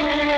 Yeah.